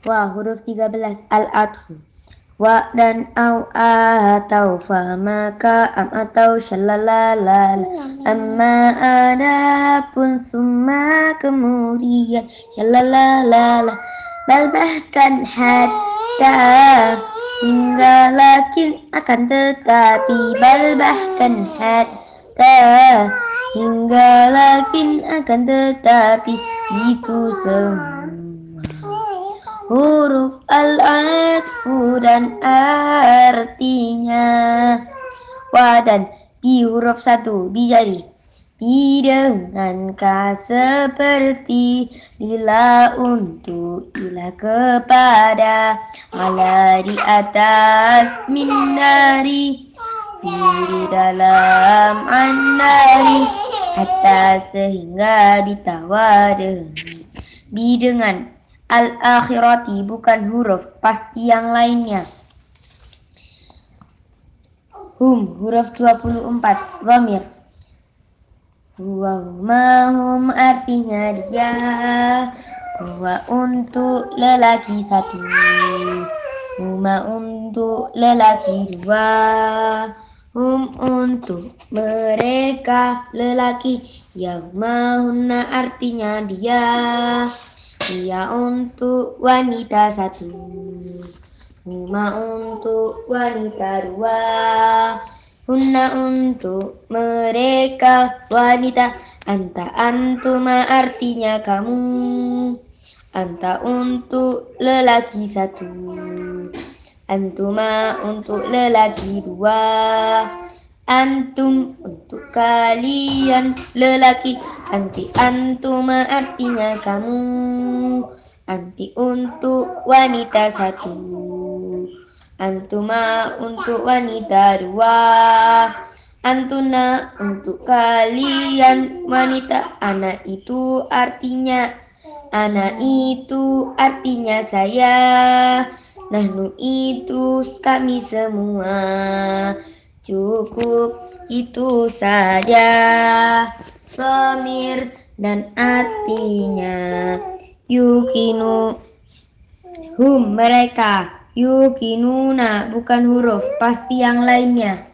Wa huruf 13 al-atfu. Wa dan au atau fa maka am atau shalalala amma ada pun summa kemudian shalalala bal bahkan hatta hingga lakin akan tetapi. Bal bahkan hatta hingga lakin akan tetapi. Itu semua huruf al-atfu dan artinya. Wa dan bi huruf satu bi jadi bi dengan ka seperti lila untuk ila kepada. Ala di atas min dari fi dalam anari atas sehingga ditawar bi dengan al-akhirati bukan huruf pasti yang lainnya. Hum huruf 24 dhamir. Huwa hum artinya dia. Huwa untuk lelaki satu. Huma untuk lelaki dua. Hum untuk mereka lelaki. Yang mahuna artinya dia Ia untuk wanita satu. Huma untuk wanita dua. Hunna untuk mereka wanita. Anta antuma artinya kamu. Anta untuk lelaki satu. Antuma untuk lelaki dua. Antum untuk kalian lelaki Anti antuma artinya kamu. Anti untuk wanita satu. Antuma untuk wanita dua. Antuna untuk kalian. Wanita Anak itu artinya. Anak itu artinya saya. Nahnu itu kami semua. Cukup itu saja Somir dan artinya Yukinu. Hum mereka Yukinuna bukan huruf Pasti yang lainnya